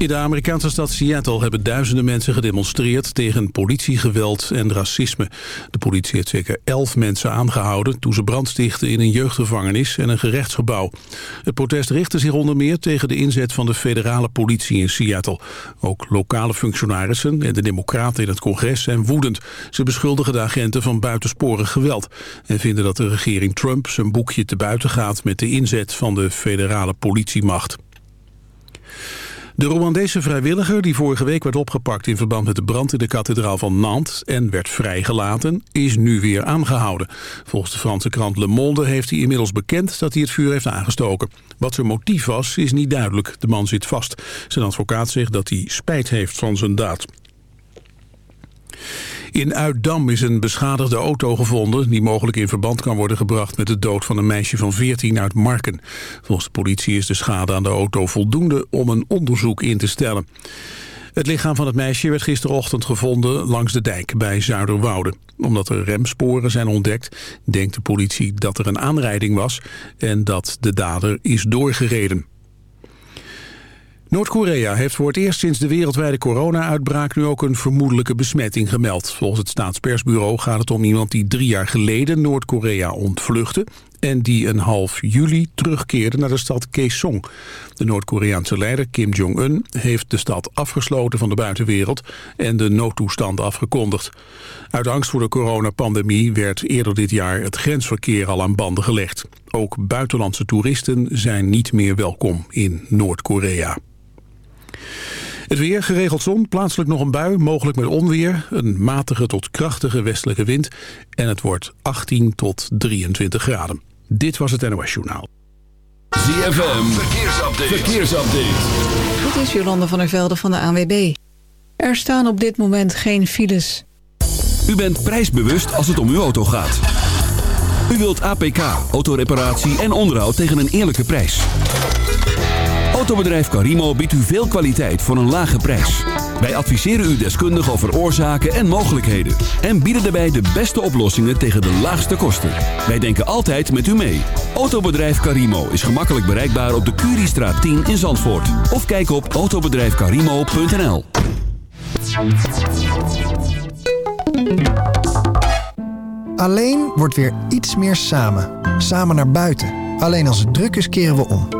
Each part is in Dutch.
In de Amerikaanse stad Seattle hebben duizenden mensen gedemonstreerd tegen politiegeweld en racisme. De politie heeft zeker elf mensen aangehouden toen ze brand stichtten in een jeugdgevangenis en een gerechtsgebouw. Het protest richtte zich onder meer tegen de inzet van de federale politie in Seattle. Ook lokale functionarissen en de democraten in het congres zijn woedend. Ze beschuldigen de agenten van buitensporig geweld en vinden dat de regering Trump zijn boekje te buiten gaat met de inzet van de federale politiemacht. De Rwandese vrijwilliger die vorige week werd opgepakt in verband met de brand in de kathedraal van Nantes en werd vrijgelaten, is nu weer aangehouden. Volgens de Franse krant Le Monde heeft hij inmiddels bekend dat hij het vuur heeft aangestoken. Wat zijn motief was, is niet duidelijk. De man zit vast. Zijn advocaat zegt dat hij spijt heeft van zijn daad. In Uitdam is een beschadigde auto gevonden... die mogelijk in verband kan worden gebracht met de dood van een meisje van 14 uit Marken. Volgens de politie is de schade aan de auto voldoende om een onderzoek in te stellen. Het lichaam van het meisje werd gisterochtend gevonden langs de dijk bij Zuiderwoude. Omdat er remsporen zijn ontdekt, denkt de politie dat er een aanrijding was... en dat de dader is doorgereden. Noord-Korea heeft voor het eerst sinds de wereldwijde corona-uitbraak nu ook een vermoedelijke besmetting gemeld. Volgens het staatspersbureau gaat het om iemand die drie jaar geleden Noord-Korea ontvluchtte en die een half juli terugkeerde naar de stad Kaesong. De Noord-Koreaanse leider Kim Jong-un heeft de stad afgesloten van de buitenwereld en de noodtoestand afgekondigd. Uit angst voor de coronapandemie werd eerder dit jaar het grensverkeer al aan banden gelegd. Ook buitenlandse toeristen zijn niet meer welkom in Noord-Korea. Het weer, geregeld zon, plaatselijk nog een bui, mogelijk met onweer. Een matige tot krachtige westelijke wind. En het wordt 18 tot 23 graden. Dit was het NOS Journaal. ZFM, verkeersupdate. verkeersupdate. Dit is Jolande van der Velde van de ANWB. Er staan op dit moment geen files. U bent prijsbewust als het om uw auto gaat. U wilt APK, autoreparatie en onderhoud tegen een eerlijke prijs. Autobedrijf Carimo biedt u veel kwaliteit voor een lage prijs. Wij adviseren u deskundig over oorzaken en mogelijkheden. En bieden daarbij de beste oplossingen tegen de laagste kosten. Wij denken altijd met u mee. Autobedrijf Carimo is gemakkelijk bereikbaar op de Curiestraat 10 in Zandvoort. Of kijk op autobedrijfcarimo.nl Alleen wordt weer iets meer samen. Samen naar buiten. Alleen als het druk is keren we om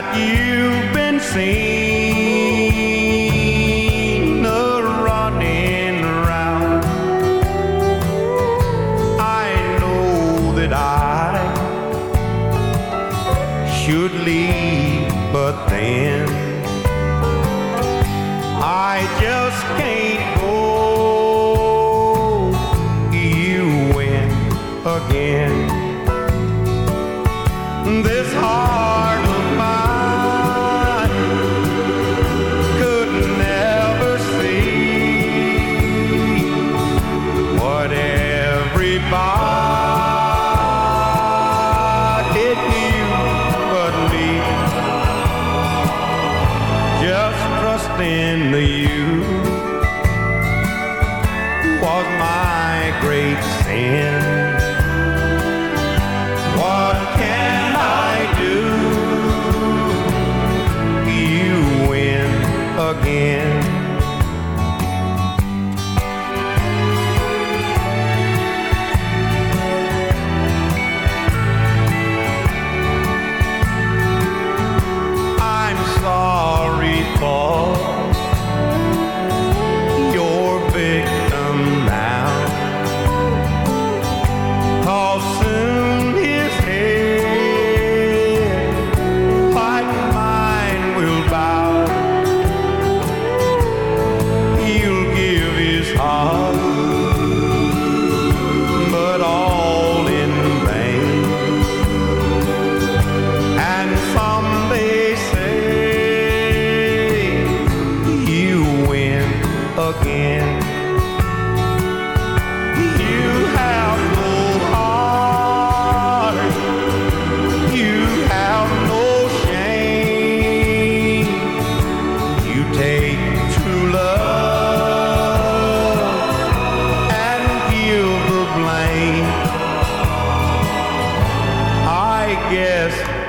That you've been seen running around. I know that I should leave, but then I just can't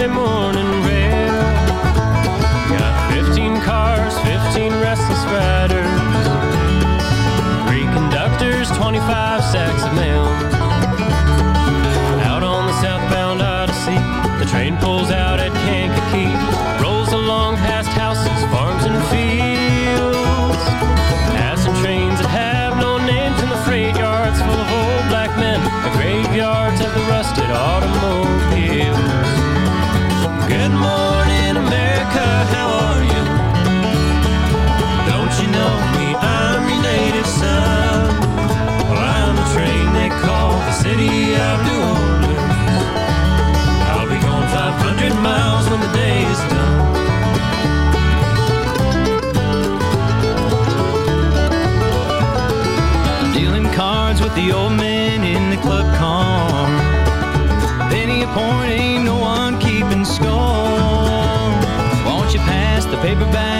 Sunday. The old man in the club car. Penny a point, ain't no one keeping score. Won't you pass the paper bag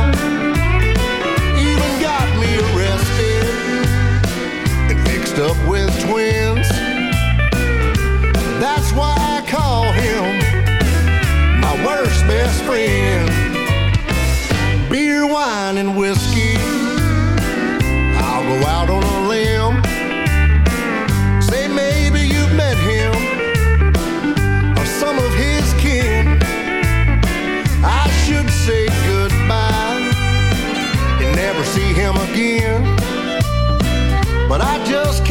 Just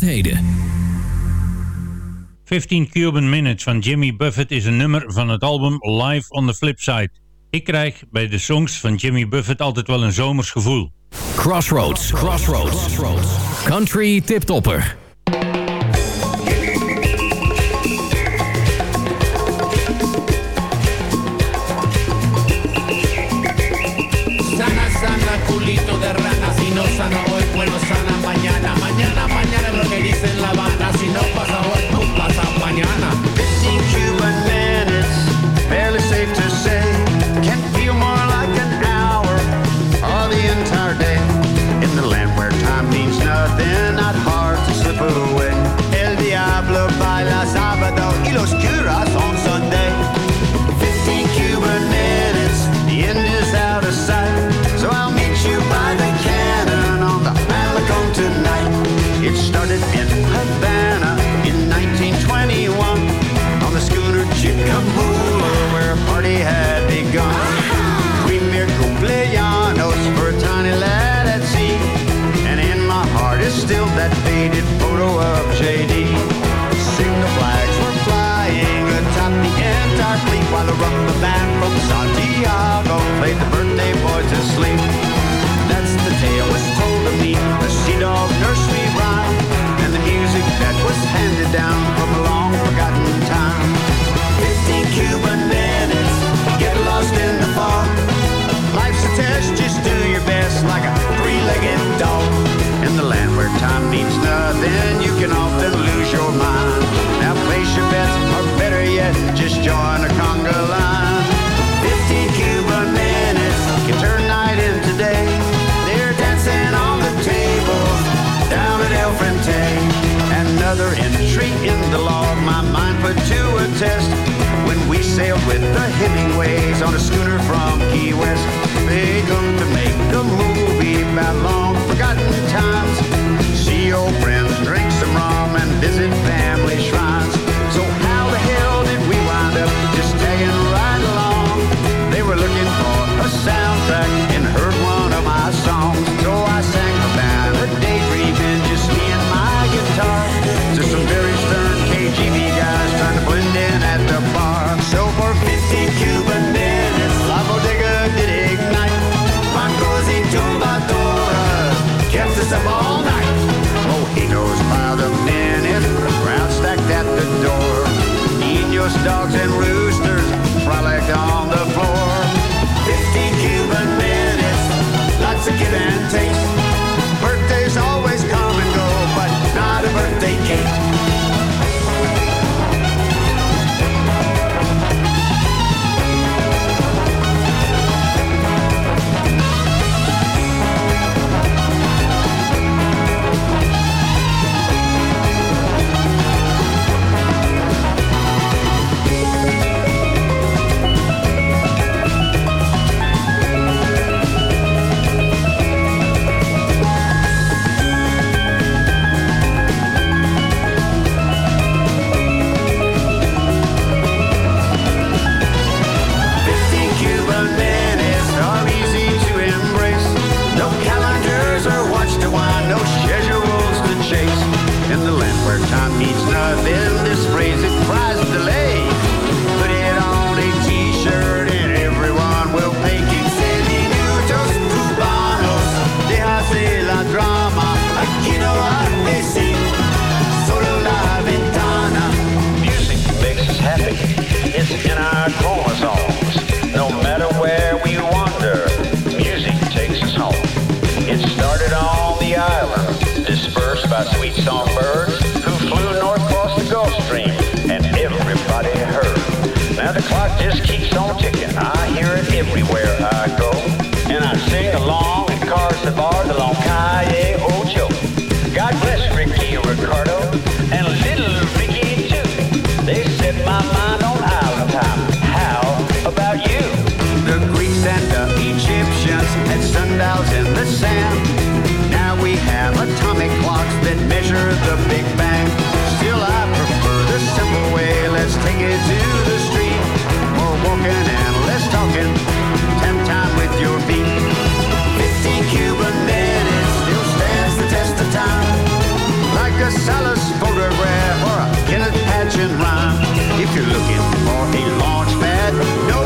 heden. 15 Cuban Minutes van Jimmy Buffett is een nummer van het album Live on the Flipside. Ik krijg bij de songs van Jimmy Buffett altijd wel een zomers gevoel. Crossroads, Crossroads, Crossroads. Country tiptopper. Sana, sana, culito de rana, si no sana hoy, bueno. asleep. That's the tale was told of me, the sea dog nursery rhyme, and the music that was handed down from a long forgotten time. Fifteen Cuban minutes, get lost in the fog. Life's a test, just do your best like a three-legged dog. In the land where time means nothing, you can often lose your mind. Now place your bets, or better yet, just join theory in the law. My mind put to a test when we sailed with the Hemingways on a schooner from Key West. They come to make a movie about long forgotten times. See old friends, drink some rum, and visit family shrines. where time meets love in this spring. The Big Bang. Still, I prefer the simple way. Let's take it to the street. More walking and less talking. Ten time with your feet. Fifteen Cuban minutes still stands the test of time. Like a Salas photograph or a Kenneth Patchen rhyme. If you're looking for a launch pad, no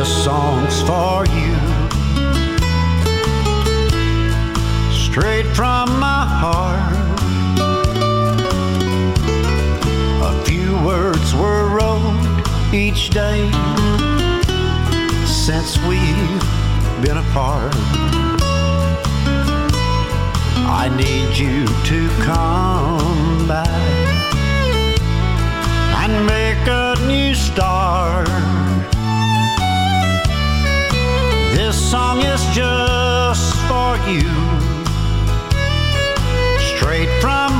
This song's for you. Straight from my heart. A few words were wrote each day since we've been apart. I need you to come back song is just for you, straight from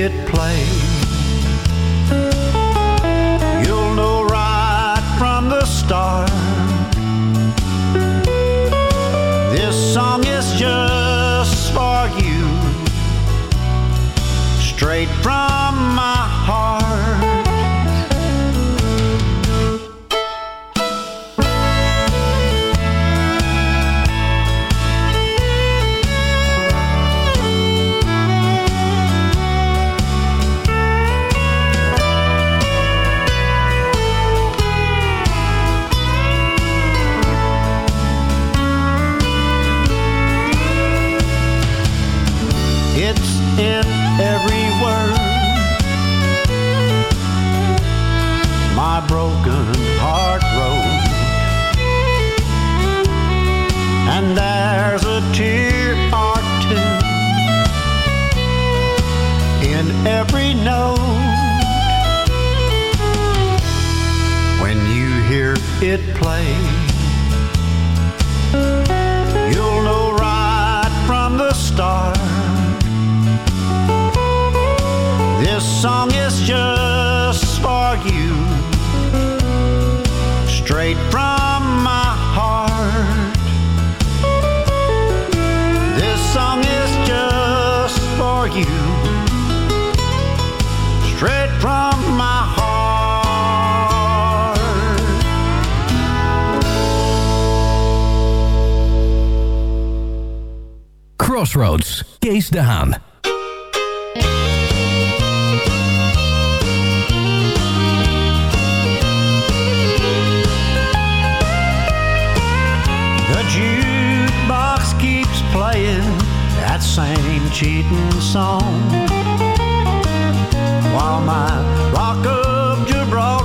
it play you'll know right from the start. This song is just for you. Straight from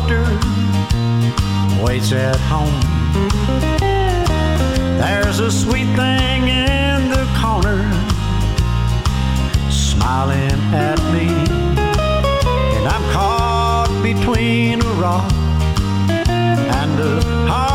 Gibraltar waits at home. There's a sweet thing in the corner smiling at me, and I'm caught between a rock and a hard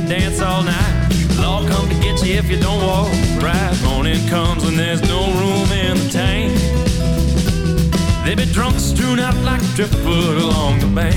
you dance all night. Law come to get you if you don't walk right. Morning comes and there's no room in the tank. They be drunk, strewn out like driftwood along the bank.